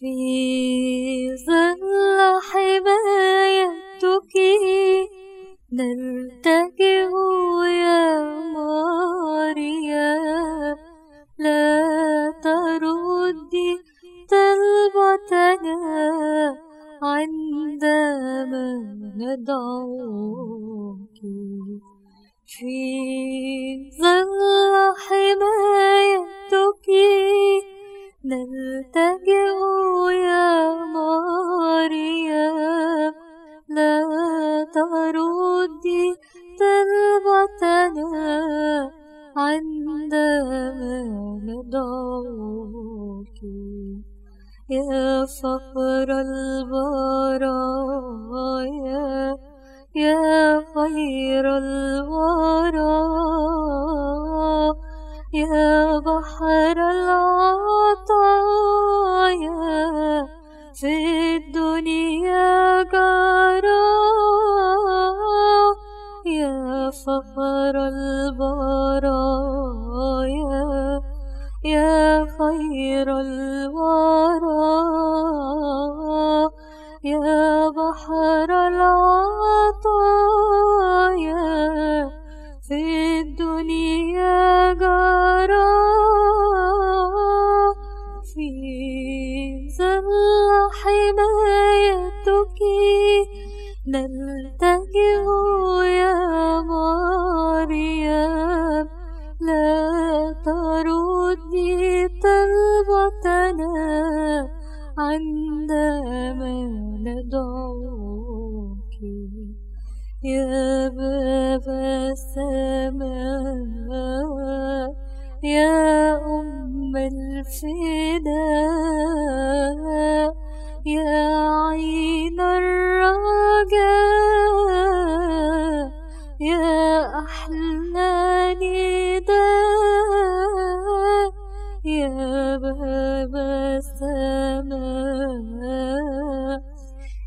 في ظل حمايتك نلتجئ يا مريم لا تردي طلبتنا عندما ندعوك. في ظل حمايتك نلتجئ فخر البرايا يا خير الورى. يا بحر العطايا في الدنيا جرى. يا فخر البرايا يا خير الورى يا بحر العطايا في الدنيا جرى في ظل حمايتك نلتجئ يا مريم لا تردي عندما ندعوك يا باب السماء يا أم الفداء يا عين الرجاء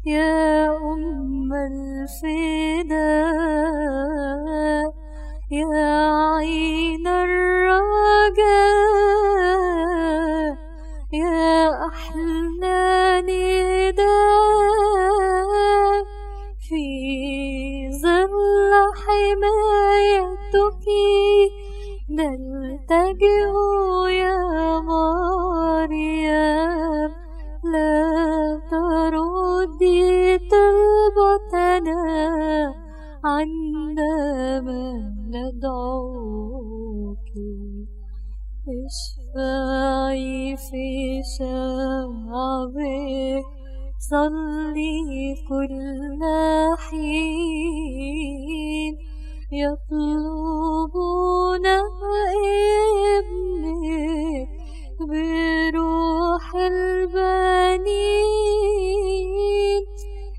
يا أم الفداء يا عين الرجاء يا أحلى نداء. في ظل حمايتك نلتجئ يا مريم لا تردي طلبتنا عندما ندعوك. اشفعي في شعبك صلي كل حين يطلبون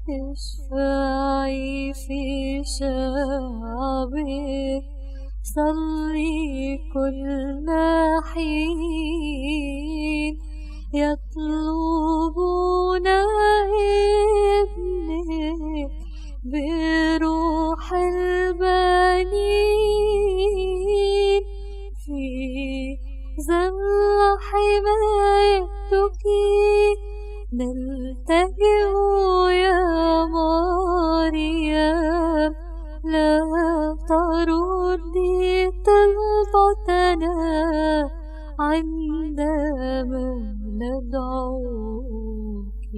اشفعي في شعبك صلي كل حين يطلبون ابنك لنا عند مهل دعوك